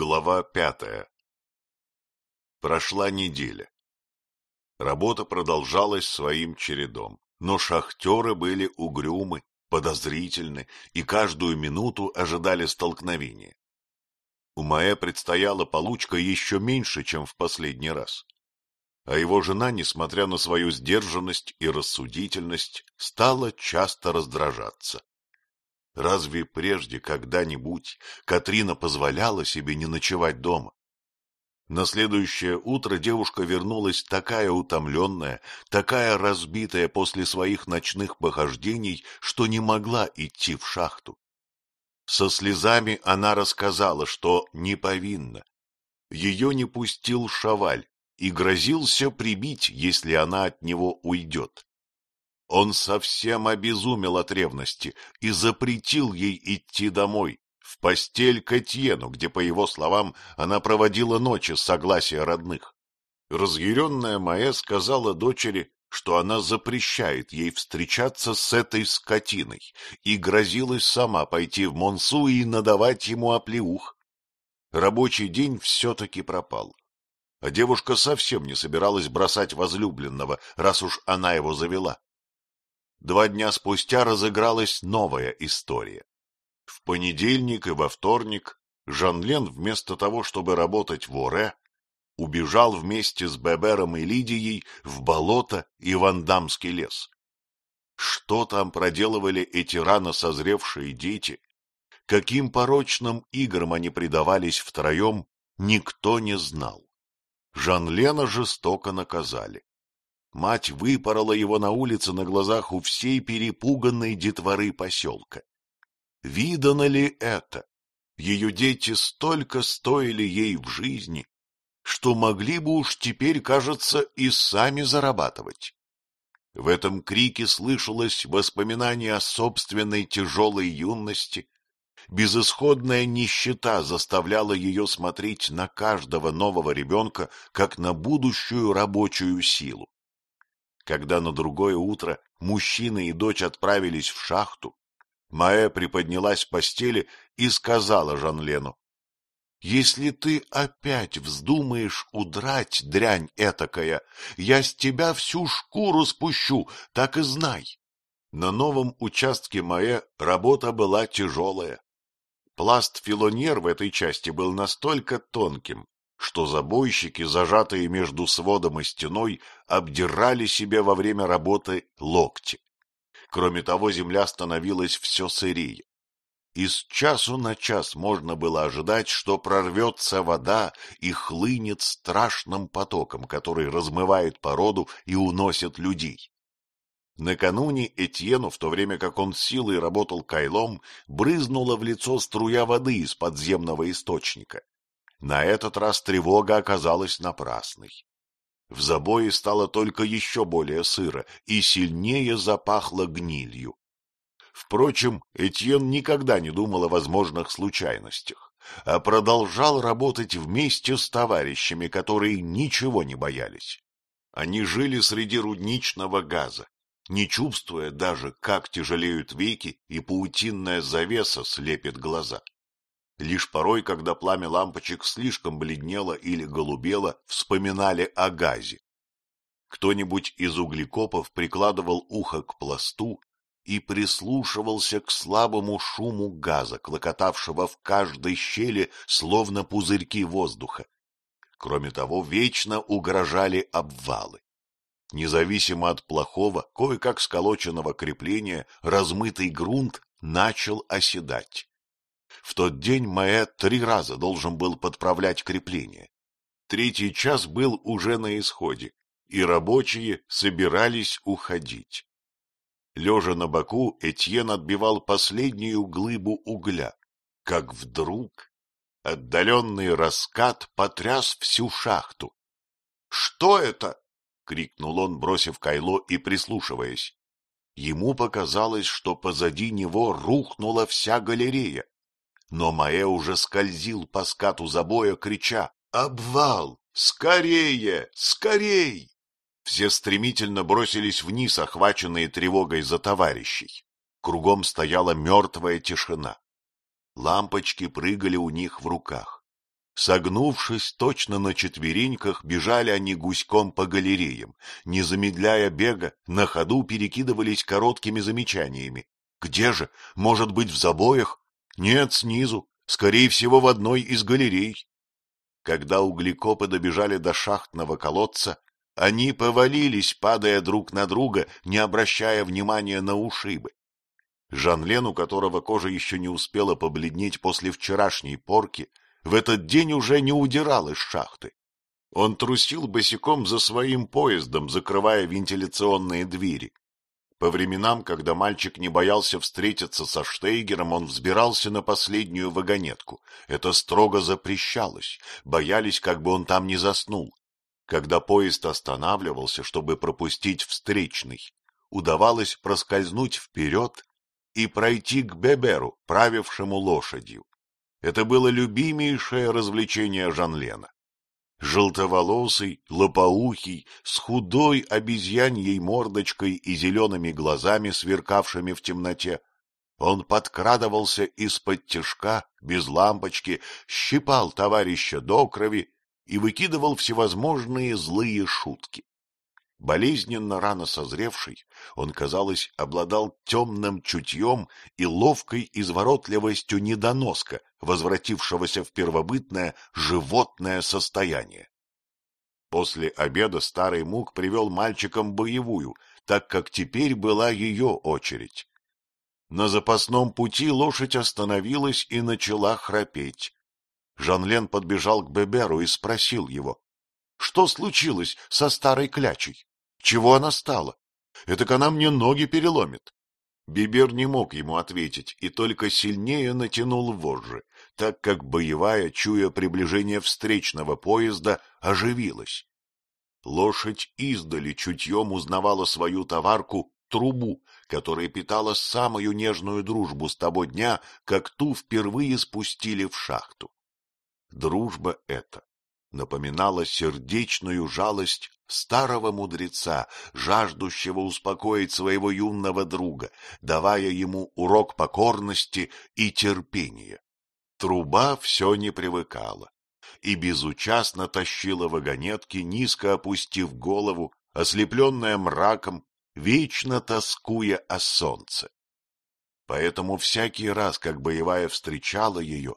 Глава пятая Прошла неделя. Работа продолжалась своим чередом, но шахтеры были угрюмы, подозрительны и каждую минуту ожидали столкновения. У Маэ предстояла получка еще меньше, чем в последний раз. А его жена, несмотря на свою сдержанность и рассудительность, стала часто раздражаться. Разве прежде когда-нибудь Катрина позволяла себе не ночевать дома? На следующее утро девушка вернулась такая утомленная, такая разбитая после своих ночных похождений, что не могла идти в шахту. Со слезами она рассказала, что не повинна. Ее не пустил шаваль и грозился прибить, если она от него уйдет. Он совсем обезумел от ревности и запретил ей идти домой, в постель к Этьену, где, по его словам, она проводила ночи с согласия родных. Разъяренная Маэ сказала дочери, что она запрещает ей встречаться с этой скотиной и грозилась сама пойти в Монсу и надавать ему оплеух. Рабочий день все-таки пропал. А девушка совсем не собиралась бросать возлюбленного, раз уж она его завела. Два дня спустя разыгралась новая история. В понедельник и во вторник Жанлен вместо того, чтобы работать в Оре, убежал вместе с Бебером и Лидией в болото и Вандамский лес. Что там проделывали эти рано созревшие дети, каким порочным играм они предавались втроем, никто не знал. Жанлена жестоко наказали. Мать выпорола его на улице на глазах у всей перепуганной детворы поселка. Видано ли это? Ее дети столько стоили ей в жизни, что могли бы уж теперь, кажется, и сами зарабатывать. В этом крике слышалось воспоминание о собственной тяжелой юности. Безысходная нищета заставляла ее смотреть на каждого нового ребенка, как на будущую рабочую силу. Когда на другое утро мужчина и дочь отправились в шахту, Маэ приподнялась в постели и сказала Жанлену, — Если ты опять вздумаешь удрать, дрянь этакая, я с тебя всю шкуру спущу, так и знай. На новом участке Маэ работа была тяжелая. Пласт филоньер в этой части был настолько тонким, что забойщики, зажатые между сводом и стеной, обдирали себе во время работы локти. Кроме того, земля становилась все сырее. Из часу на час можно было ожидать, что прорвется вода и хлынет страшным потоком, который размывает породу и уносит людей. Накануне Этьену, в то время как он силой работал кайлом, брызнула в лицо струя воды из подземного источника. На этот раз тревога оказалась напрасной. В забое стало только еще более сыро и сильнее запахло гнилью. Впрочем, Этьен никогда не думал о возможных случайностях, а продолжал работать вместе с товарищами, которые ничего не боялись. Они жили среди рудничного газа, не чувствуя даже, как тяжелеют веки и паутинная завеса слепит глаза. Лишь порой, когда пламя лампочек слишком бледнело или голубело, вспоминали о газе. Кто-нибудь из углекопов прикладывал ухо к пласту и прислушивался к слабому шуму газа, клокотавшего в каждой щели, словно пузырьки воздуха. Кроме того, вечно угрожали обвалы. Независимо от плохого, кое-как сколоченного крепления, размытый грунт начал оседать. В тот день Маэ три раза должен был подправлять крепление. Третий час был уже на исходе, и рабочие собирались уходить. Лежа на боку, Этьен отбивал последнюю глыбу угля, как вдруг отдаленный раскат потряс всю шахту. — Что это? — крикнул он, бросив кайло и прислушиваясь. Ему показалось, что позади него рухнула вся галерея но Маэ уже скользил по скату забоя, крича «Обвал! Скорее! Скорей!» Все стремительно бросились вниз, охваченные тревогой за товарищей. Кругом стояла мертвая тишина. Лампочки прыгали у них в руках. Согнувшись точно на четвереньках, бежали они гуськом по галереям. Не замедляя бега, на ходу перекидывались короткими замечаниями. Где же? Может быть, в забоях? Нет, снизу. Скорее всего, в одной из галерей. Когда углекопы добежали до шахтного колодца, они повалились, падая друг на друга, не обращая внимания на ушибы. Жан-Лен, у которого кожа еще не успела побледнеть после вчерашней порки, в этот день уже не удирал из шахты. Он трусил босиком за своим поездом, закрывая вентиляционные двери. По временам, когда мальчик не боялся встретиться со Штейгером, он взбирался на последнюю вагонетку. Это строго запрещалось, боялись, как бы он там не заснул. Когда поезд останавливался, чтобы пропустить встречный, удавалось проскользнуть вперед и пройти к Беберу, правившему лошадью. Это было любимейшее развлечение Жанлена. Желтоволосый, лопоухий, с худой обезьяньей мордочкой и зелеными глазами, сверкавшими в темноте, он подкрадывался из-под тяжка, без лампочки, щипал товарища до крови и выкидывал всевозможные злые шутки. Болезненно рано созревший, он, казалось, обладал темным чутьем и ловкой изворотливостью недоноска, возвратившегося в первобытное животное состояние. После обеда старый мук привел мальчикам боевую, так как теперь была ее очередь. На запасном пути лошадь остановилась и начала храпеть. Жанлен подбежал к Беберу и спросил его, что случилось со старой клячей? Чего она стала? Это она мне ноги переломит. Бибер не мог ему ответить и только сильнее натянул вожжи, так как боевая, чуя приближение встречного поезда, оживилась. Лошадь издали чутьем узнавала свою товарку трубу, которая питала самую нежную дружбу с того дня, как ту впервые спустили в шахту. Дружба эта напоминала сердечную жалость старого мудреца, жаждущего успокоить своего юного друга, давая ему урок покорности и терпения. Труба все не привыкала и безучастно тащила вагонетки, низко опустив голову, ослепленная мраком, вечно тоскуя о солнце. Поэтому всякий раз, как боевая встречала ее,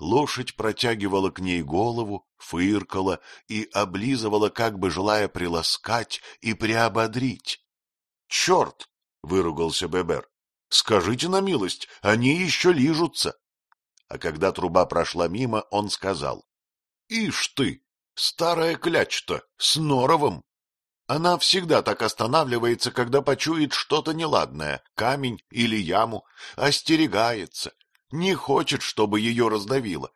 Лошадь протягивала к ней голову, фыркала и облизывала, как бы желая приласкать и приободрить. — Черт! — выругался Бебер. — Скажите на милость, они еще лижутся. А когда труба прошла мимо, он сказал. — Ишь ты, старая кляч-то, с норовом! Она всегда так останавливается, когда почует что-то неладное, камень или яму, остерегается, не хочет, чтобы ее раздавило.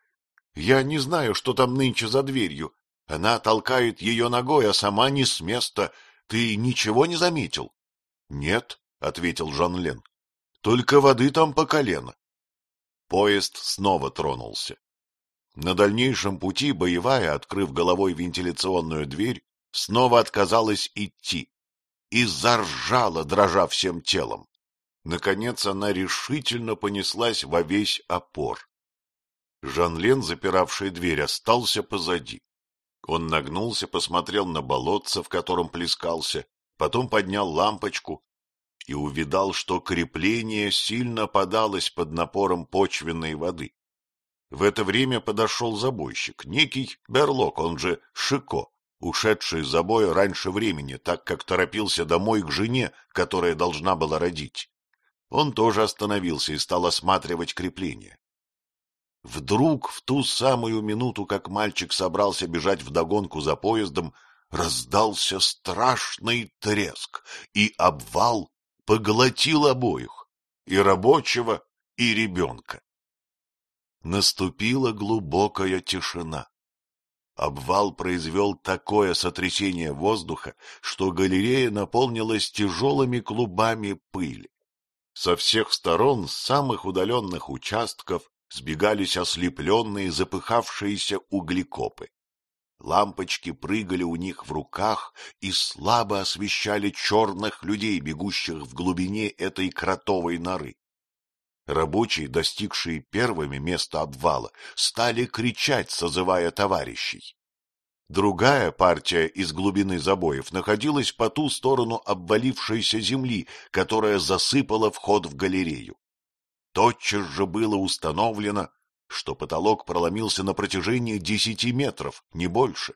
Я не знаю, что там нынче за дверью. Она толкает ее ногой, а сама не с места. Ты ничего не заметил? — Нет, — ответил Жан-Лен. — Только воды там по колено. Поезд снова тронулся. На дальнейшем пути боевая, открыв головой вентиляционную дверь, снова отказалась идти и заржала, дрожа всем телом. Наконец она решительно понеслась во весь опор. Жан-Лен, запиравший дверь, остался позади. Он нагнулся, посмотрел на болотце, в котором плескался, потом поднял лампочку и увидал, что крепление сильно подалось под напором почвенной воды. В это время подошел забойщик, некий Берлок, он же Шико, ушедший с забоя раньше времени, так как торопился домой к жене, которая должна была родить. Он тоже остановился и стал осматривать крепление. Вдруг, в ту самую минуту, как мальчик собрался бежать вдогонку за поездом, раздался страшный треск, и обвал поглотил обоих, и рабочего, и ребенка. Наступила глубокая тишина. Обвал произвел такое сотрясение воздуха, что галерея наполнилась тяжелыми клубами пыли. Со всех сторон, с самых удаленных участков, сбегались ослепленные, запыхавшиеся углекопы. Лампочки прыгали у них в руках и слабо освещали черных людей, бегущих в глубине этой кротовой норы. Рабочие, достигшие первыми места обвала, стали кричать, созывая товарищей. Другая партия из глубины забоев находилась по ту сторону обвалившейся земли, которая засыпала вход в галерею. Тотчас же было установлено, что потолок проломился на протяжении десяти метров, не больше.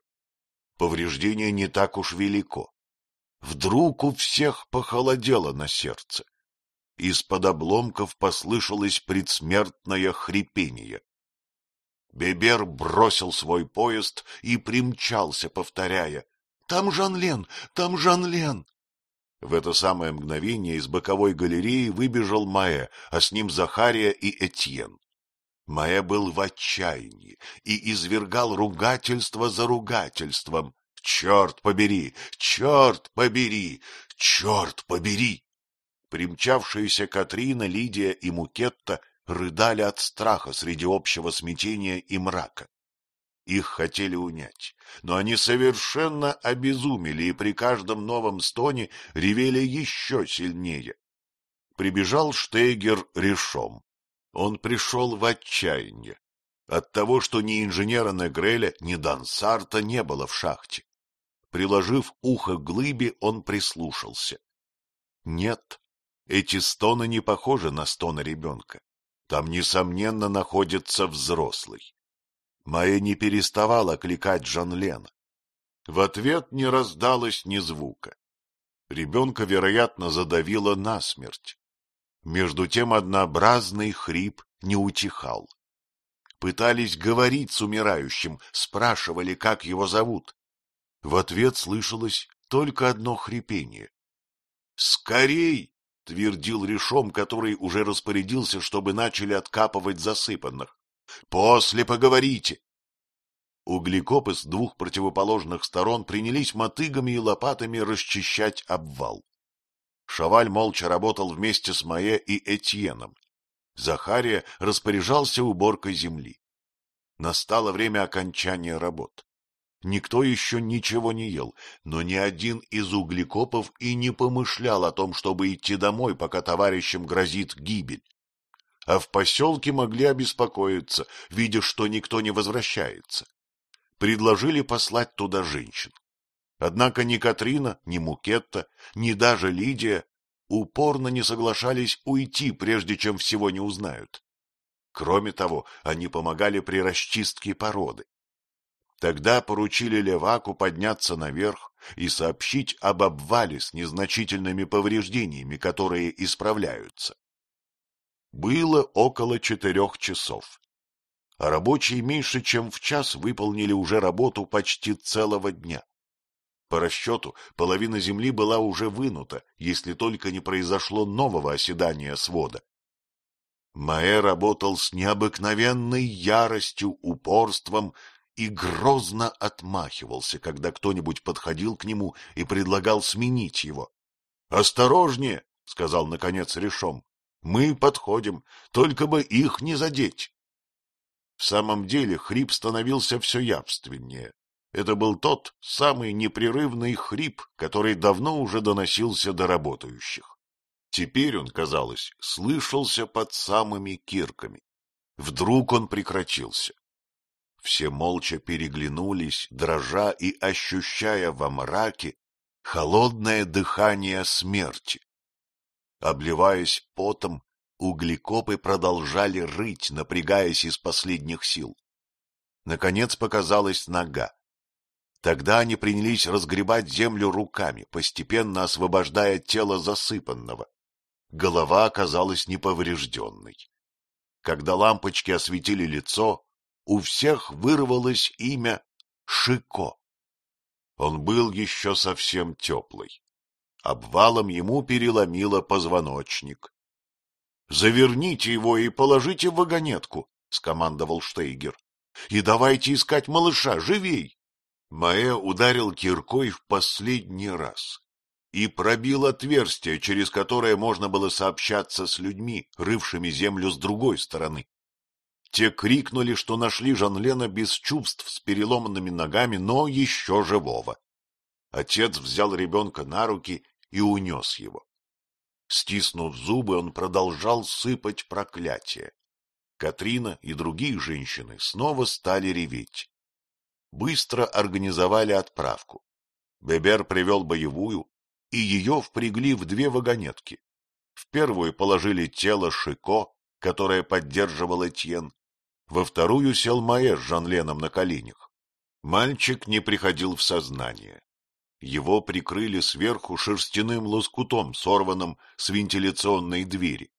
Повреждение не так уж велико. Вдруг у всех похолодело на сердце. Из-под обломков послышалось предсмертное хрипение. Бебер бросил свой поезд и примчался, повторяя «Там Жан-Лен! Там Жан-Лен!» В это самое мгновение из боковой галереи выбежал Маэ, а с ним Захария и Этьен. Маэ был в отчаянии и извергал ругательство за ругательством. «Черт побери! Черт побери! Черт побери!» Примчавшиеся Катрина, Лидия и Мукетта рыдали от страха среди общего смятения и мрака. Их хотели унять, но они совершенно обезумели и при каждом новом стоне ревели еще сильнее. Прибежал Штейгер решом. Он пришел в отчаяние от того, что ни инженера Негреля, ни Дансарта не было в шахте. Приложив ухо к глыбе, он прислушался. Нет, эти стоны не похожи на стоны ребенка. Там, несомненно, находится взрослый. Майя не переставала кликать Жан-Лена. В ответ не раздалось ни звука. Ребенка, вероятно, задавило насмерть. Между тем однообразный хрип не утихал. Пытались говорить с умирающим, спрашивали, как его зовут. В ответ слышалось только одно хрипение. «Скорей!» твердил решом, который уже распорядился, чтобы начали откапывать засыпанных. — После поговорите. Углекопы с двух противоположных сторон принялись мотыгами и лопатами расчищать обвал. Шаваль молча работал вместе с Мае и Этьеном. Захария распоряжался уборкой земли. Настало время окончания работ. Никто еще ничего не ел, но ни один из углекопов и не помышлял о том, чтобы идти домой, пока товарищам грозит гибель. А в поселке могли обеспокоиться, видя, что никто не возвращается. Предложили послать туда женщин. Однако ни Катрина, ни Мукетта, ни даже Лидия упорно не соглашались уйти, прежде чем всего не узнают. Кроме того, они помогали при расчистке породы. Тогда поручили Леваку подняться наверх и сообщить об обвале с незначительными повреждениями, которые исправляются. Было около четырех часов. А рабочие меньше чем в час выполнили уже работу почти целого дня. По расчету, половина земли была уже вынута, если только не произошло нового оседания свода. Маэ работал с необыкновенной яростью, упорством и грозно отмахивался, когда кто-нибудь подходил к нему и предлагал сменить его. — Осторожнее, — сказал наконец Решом, — мы подходим, только бы их не задеть. В самом деле хрип становился все явственнее. Это был тот самый непрерывный хрип, который давно уже доносился до работающих. Теперь он, казалось, слышался под самыми кирками. Вдруг он прекратился. Все молча переглянулись, дрожа и ощущая во мраке холодное дыхание смерти. Обливаясь потом, углекопы продолжали рыть, напрягаясь из последних сил. Наконец показалась нога. Тогда они принялись разгребать землю руками, постепенно освобождая тело засыпанного. Голова оказалась неповрежденной. Когда лампочки осветили лицо, у всех вырвалось имя Шико. Он был еще совсем теплый. Обвалом ему переломило позвоночник. — Заверните его и положите в вагонетку, — скомандовал Штейгер. — И давайте искать малыша, живей! Маэ ударил киркой в последний раз и пробил отверстие, через которое можно было сообщаться с людьми, рывшими землю с другой стороны. Те крикнули, что нашли Жанлена без чувств с переломанными ногами, но еще живого. Отец взял ребенка на руки и унес его. Стиснув зубы, он продолжал сыпать проклятия. Катрина и другие женщины снова стали реветь. Быстро организовали отправку. Бебер привел боевую, и ее впрягли в две вагонетки. В первую положили тело Шико, которое поддерживал Этьен, во вторую сел Маэ с Жанленом на коленях. Мальчик не приходил в сознание. Его прикрыли сверху шерстяным лоскутом, сорванным с вентиляционной двери.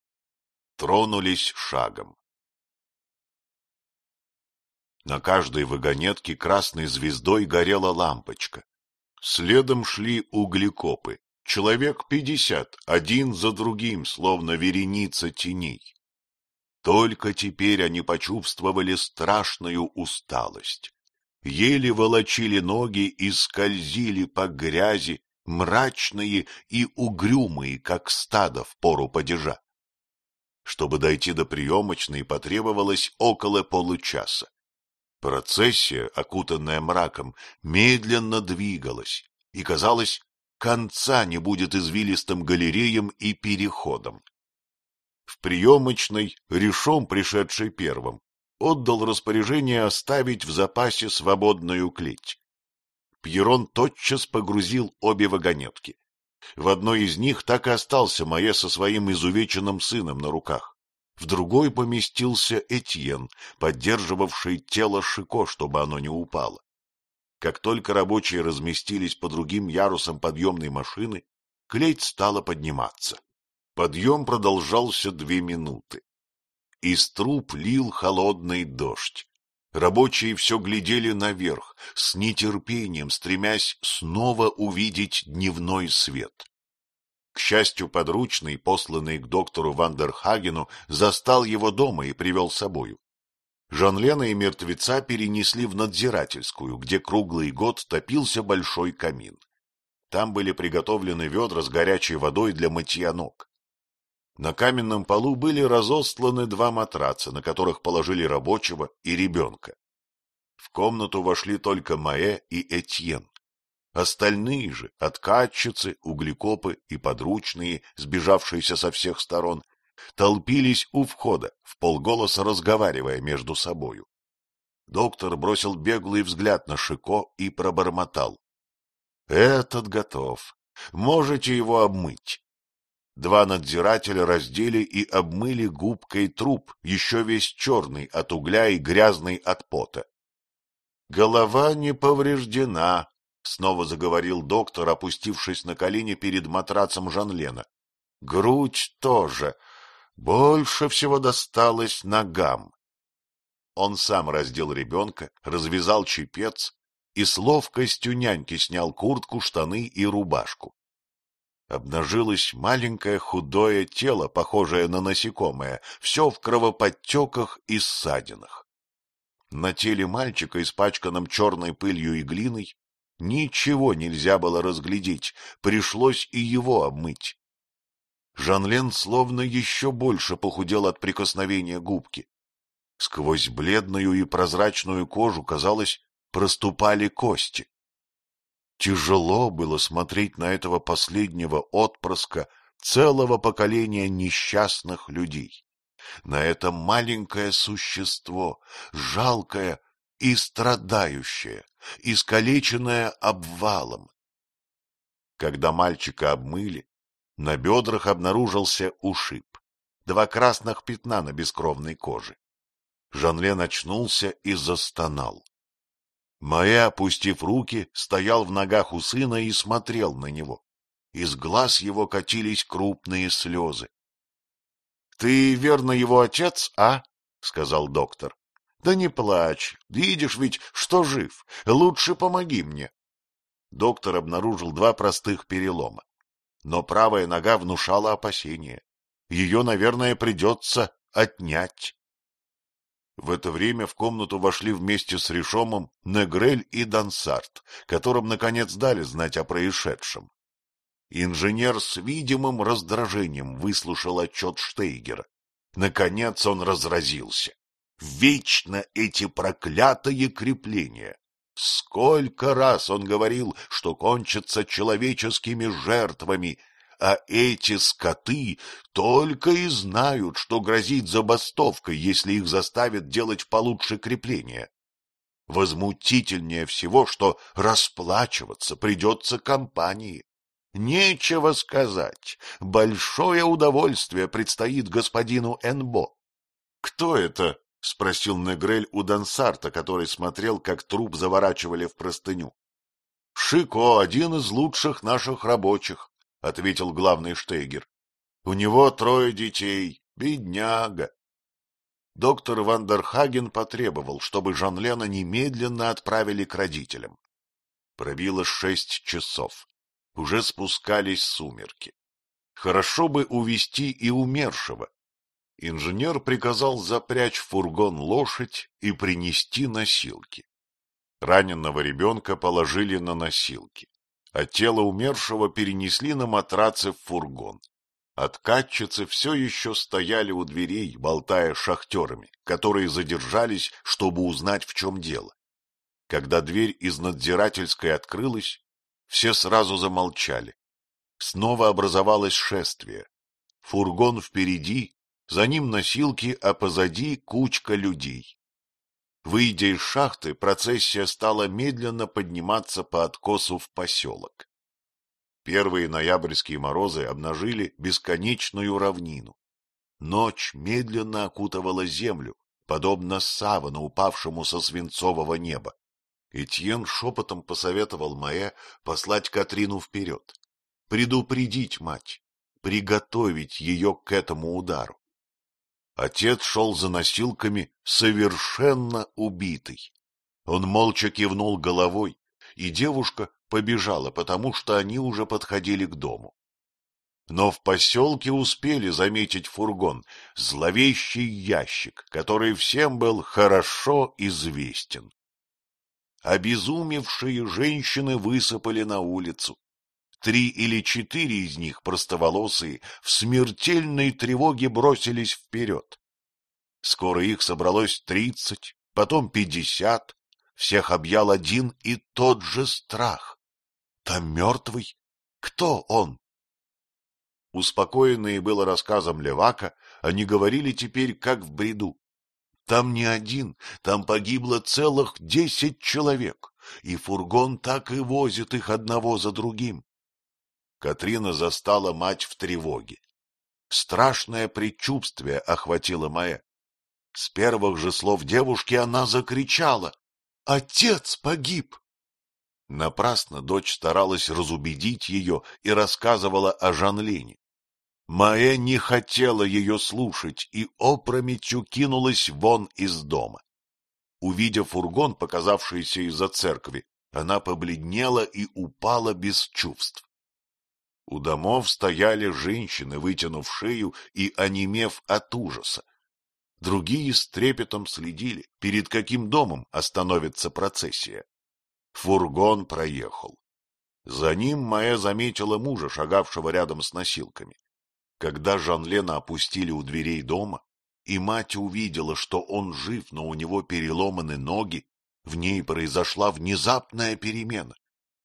Тронулись шагом. На каждой вагонетке красной звездой горела лампочка. Следом шли углекопы, человек пятьдесят, один за другим, словно вереница теней. Только теперь они почувствовали страшную усталость. Еле волочили ноги и скользили по грязи, мрачные и угрюмые, как стадо в пору падежа. Чтобы дойти до приемочной, потребовалось около получаса. Процессия, окутанная мраком, медленно двигалась, и, казалось, конца не будет извилистым галереям и переходом. В приемочной решом, пришедший первым, отдал распоряжение оставить в запасе свободную клеть. Пьерон тотчас погрузил обе вагонетки. В одной из них так и остался Майя со своим изувеченным сыном на руках в другой поместился Этьен, поддерживавший тело Шико, чтобы оно не упало. Как только рабочие разместились по другим ярусам подъемной машины, клеть стала подниматься. Подъем продолжался две минуты. Из труб лил холодный дождь. Рабочие все глядели наверх, с нетерпением стремясь снова увидеть дневной свет. Счастью, подручный, посланный к доктору Вандерхагену, застал его дома и привел с собою. Жанлена и мертвеца перенесли в надзирательскую, где круглый год топился большой камин. Там были приготовлены ведра с горячей водой для мытья ног. На каменном полу были разостланы два матраца, на которых положили рабочего и ребенка. В комнату вошли только Маэ и Этьен. Остальные же, откатчицы, углекопы и подручные, сбежавшиеся со всех сторон, толпились у входа, в полголоса разговаривая между собою. Доктор бросил беглый взгляд на Шико и пробормотал. — Этот готов. Можете его обмыть. Два надзирателя раздели и обмыли губкой труп, еще весь черный от угля и грязный от пота. Голова не повреждена, — снова заговорил доктор, опустившись на колени перед матрацем Жанлена. — Грудь тоже. Больше всего досталось ногам. Он сам раздел ребенка, развязал чепец и с ловкостью няньки снял куртку, штаны и рубашку. Обнажилось маленькое худое тело, похожее на насекомое, все в кровоподтеках и ссадинах. На теле мальчика, испачканном черной пылью и глиной, Ничего нельзя было разглядеть, пришлось и его обмыть. Жанлен словно еще больше похудел от прикосновения губки. Сквозь бледную и прозрачную кожу, казалось, проступали кости. Тяжело было смотреть на этого последнего отпрыска целого поколения несчастных людей. На это маленькое существо, жалкое и страдающее, искалеченное обвалом. Когда мальчика обмыли, на бедрах обнаружился ушиб, два красных пятна на бескровной коже. Жанлен очнулся и застонал. Маэ, опустив руки, стоял в ногах у сына и смотрел на него. Из глаз его катились крупные слезы. — Ты, верно, его отец, а? — сказал доктор. Да не плачь, видишь ведь, что жив. Лучше помоги мне. Доктор обнаружил два простых перелома. Но правая нога внушала опасения. Ее, наверное, придется отнять. В это время в комнату вошли вместе с Решомом Негрель и Дансарт, которым, наконец, дали знать о происшедшем. Инженер с видимым раздражением выслушал отчет Штейгера. Наконец он разразился. Вечно эти проклятые крепления. Сколько раз он говорил, что кончатся человеческими жертвами, а эти скоты только и знают, что грозит забастовкой, если их заставят делать получше крепления. Возмутительнее всего, что расплачиваться придется компании. Нечего сказать, большое удовольствие предстоит господину Энбо. — Кто это? — спросил Негрель у Дансарта, который смотрел, как труп заворачивали в простыню. — Шико, один из лучших наших рабочих, — ответил главный Штейгер. — У него трое детей, бедняга. Доктор Вандерхаген потребовал, чтобы Жан-Лена немедленно отправили к родителям. Пробило шесть часов уже спускались сумерки. Хорошо бы увести и умершего. Инженер приказал запрячь в фургон лошадь и принести носилки. Раненого ребенка положили на носилки, а тело умершего перенесли на матраце в фургон. Откатчицы все еще стояли у дверей, болтая шахтерами, которые задержались, чтобы узнать, в чем дело. Когда дверь из надзирательской открылась, все сразу замолчали. Снова образовалось шествие. Фургон впереди, за ним носилки, а позади кучка людей. Выйдя из шахты, процессия стала медленно подниматься по откосу в поселок. Первые ноябрьские морозы обнажили бесконечную равнину. Ночь медленно окутывала землю, подобно савану, упавшему со свинцового неба. Этьен шепотом посоветовал Маэ послать Катрину вперед, предупредить мать, приготовить ее к этому удару. Отец шел за носилками совершенно убитый. Он молча кивнул головой, и девушка побежала, потому что они уже подходили к дому. Но в поселке успели заметить фургон, зловещий ящик, который всем был хорошо известен. Обезумевшие женщины высыпали на улицу. Три или четыре из них, простоволосые, в смертельной тревоге бросились вперед. Скоро их собралось тридцать, потом пятьдесят. Всех объял один и тот же страх. Там мертвый? Кто он? Успокоенные было рассказом Левака, они говорили теперь как в бреду. Там не один, там погибло целых десять человек, и фургон так и возит их одного за другим. Катрина застала мать в тревоге. Страшное предчувствие охватило Маэ. С первых же слов девушки она закричала. «Отец погиб!» Напрасно дочь старалась разубедить ее и рассказывала о Жанлене. Маэ не хотела ее слушать и опрометью кинулась вон из дома. Увидев фургон, показавшийся из-за церкви, она побледнела и упала без чувств. У домов стояли женщины, вытянув шею и онемев от ужаса. Другие с трепетом следили, перед каким домом остановится процессия. Фургон проехал. За ним Маэ заметила мужа, шагавшего рядом с носилками. Когда Жан-Лена опустили у дверей дома, и мать увидела, что он жив, но у него переломаны ноги, в ней произошла внезапная перемена.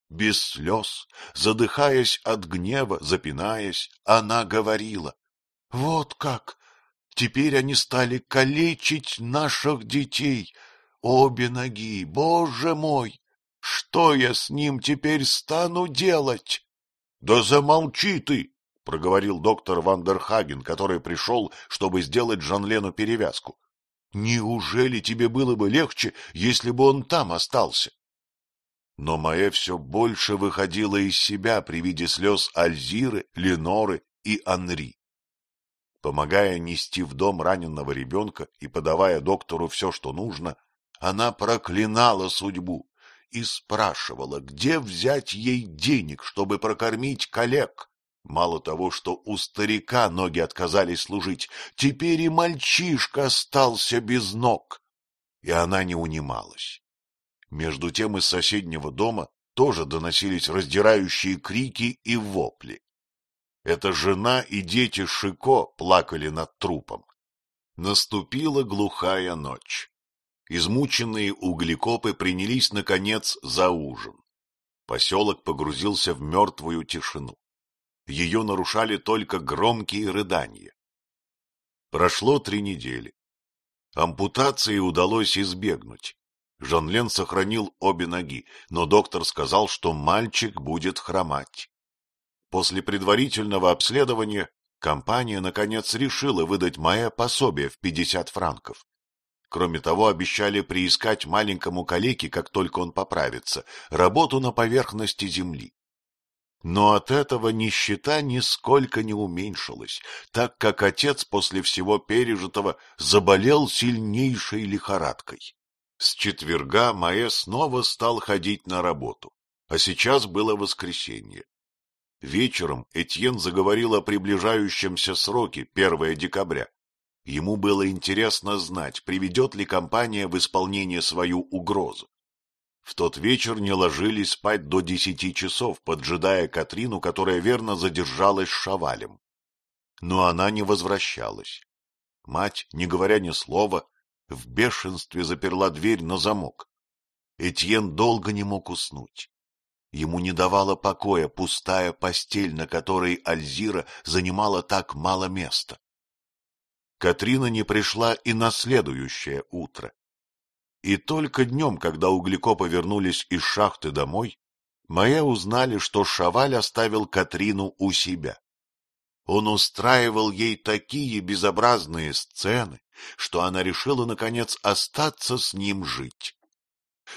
Без слез, задыхаясь от гнева, запинаясь, она говорила. — Вот как! Теперь они стали калечить наших детей. Обе ноги, боже мой! Что я с ним теперь стану делать? — Да замолчи ты! — проговорил доктор Вандерхаген, который пришел, чтобы сделать Жанлену перевязку. — Неужели тебе было бы легче, если бы он там остался? Но Маэ все больше выходила из себя при виде слез Альзиры, Леноры и Анри. Помогая нести в дом раненого ребенка и подавая доктору все, что нужно, она проклинала судьбу и спрашивала, где взять ей денег, чтобы прокормить коллег. Мало того, что у старика ноги отказались служить, теперь и мальчишка остался без ног. И она не унималась. Между тем из соседнего дома тоже доносились раздирающие крики и вопли. Эта жена и дети Шико плакали над трупом. Наступила глухая ночь. Измученные углекопы принялись, наконец, за ужин. Поселок погрузился в мертвую тишину. ее нарушали только громкие рыдания. Прошло три недели. Ампутации удалось избегнуть. Жан-Лен сохранил обе ноги, но доктор сказал, что мальчик будет хромать. После предварительного обследования компания, наконец, решила выдать Майе пособие в 50 франков. Кроме того, обещали приискать маленькому калеке, как только он поправится, работу на поверхности земли. Но от этого нищета нисколько не уменьшилась, так как отец после всего пережитого заболел сильнейшей лихорадкой. С четверга Маэ снова стал ходить на работу, а сейчас было воскресенье. Вечером Этьен заговорил о приближающемся сроке 1 декабря. Ему было интересно знать, приведет ли компания в исполнение свою угрозу. В тот вечер не ложились спать до десяти часов, поджидая Катрину, которая верно задержалась с Шавалем. Но она не возвращалась. Мать, не говоря ни слова, в бешенстве заперла дверь на замок. Этьен долго не мог уснуть. Ему не давала покоя пустая постель, на которой Альзира занимала так мало места. Катрина не пришла и на следующее утро. И только днем, когда углекопы вернулись из шахты домой, Майя узнали, что Шаваль оставил Катрину у себя. Он устраивал ей такие безобразные сцены, что она решила, наконец, остаться с ним жить.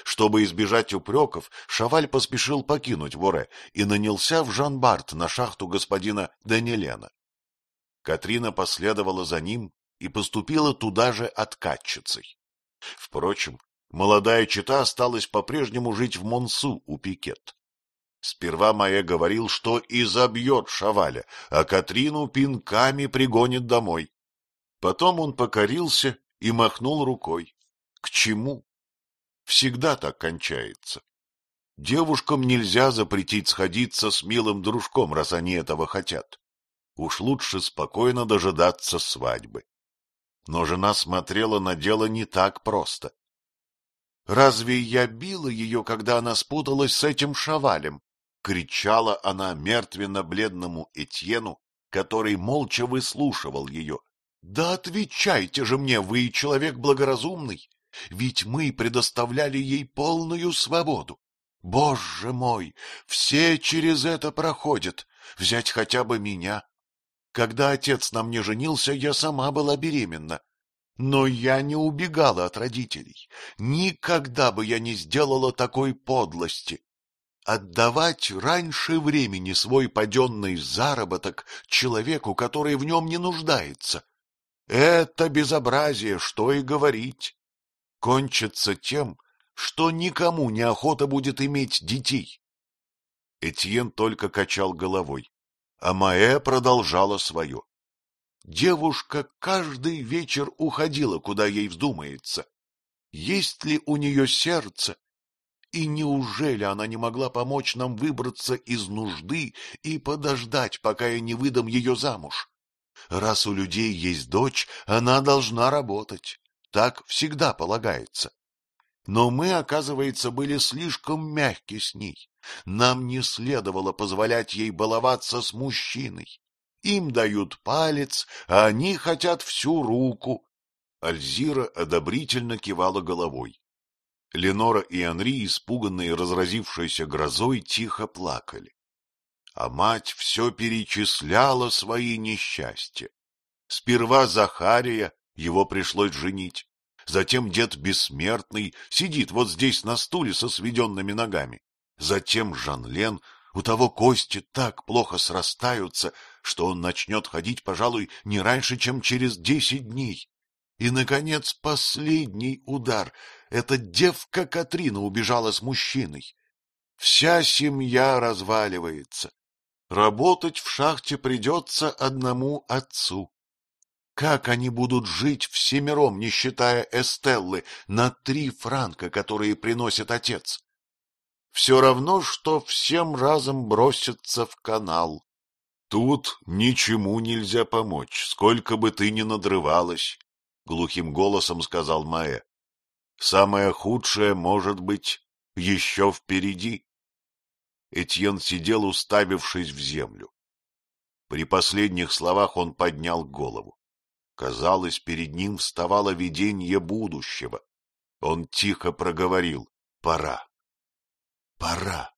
Чтобы избежать упреков, Шаваль поспешил покинуть Воре и нанялся в Жан-Барт на шахту господина Данилена. Катрина последовала за ним и поступила туда же откатчицей. Впрочем, молодая чита осталась по-прежнему жить в Монсу у Пикет. Сперва Майя говорил, что и забьет Шаваля, а Катрину пинками пригонит домой. Потом он покорился и махнул рукой. К чему? Всегда так кончается. Девушкам нельзя запретить сходиться с милым дружком, раз они этого хотят. Уж лучше спокойно дожидаться свадьбы. Но жена смотрела на дело не так просто. «Разве я била ее, когда она спуталась с этим шавалем?» — кричала она мертвенно-бледному Этьену, который молча выслушивал ее. — Да отвечайте же мне, вы человек благоразумный, ведь мы предоставляли ей полную свободу. Боже мой, все через это проходят, взять хотя бы меня. Когда отец на мне женился, я сама была беременна. Но я не убегала от родителей. Никогда бы я не сделала такой подлости. Отдавать раньше времени свой паденный заработок человеку, который в нем не нуждается. Это безобразие, что и говорить. Кончится тем, что никому не охота будет иметь детей. Этьен только качал головой а Маэ продолжала свое. Девушка каждый вечер уходила, куда ей вздумается. Есть ли у нее сердце? И неужели она не могла помочь нам выбраться из нужды и подождать, пока я не выдам ее замуж? Раз у людей есть дочь, она должна работать. Так всегда полагается. Но мы, оказывается, были слишком мягки с ней. Нам не следовало позволять ей баловаться с мужчиной. Им дают палец, а они хотят всю руку. Альзира одобрительно кивала головой. Ленора и Анри, испуганные разразившейся грозой, тихо плакали. А мать все перечисляла свои несчастья. Сперва Захария, его пришлось женить. Затем дед бессмертный сидит вот здесь на стуле со сведенными ногами. Затем Жан-Лен, у того кости так плохо срастаются, что он начнет ходить, пожалуй, не раньше, чем через десять дней. И, наконец, последний удар. Эта девка Катрина убежала с мужчиной. Вся семья разваливается. Работать в шахте придется одному отцу. Как они будут жить всемиром, не считая Эстеллы, на три франка, которые приносит отец? все равно, что всем разом броситься в канал. Тут ничему нельзя помочь, сколько бы ты ни надрывалась, — глухим голосом сказал Маэ. Самое худшее, может быть, еще впереди. Этьен сидел, уставившись в землю. При последних словах он поднял голову. Казалось, перед ним вставало видение будущего. Он тихо проговорил «Пора! Пора!»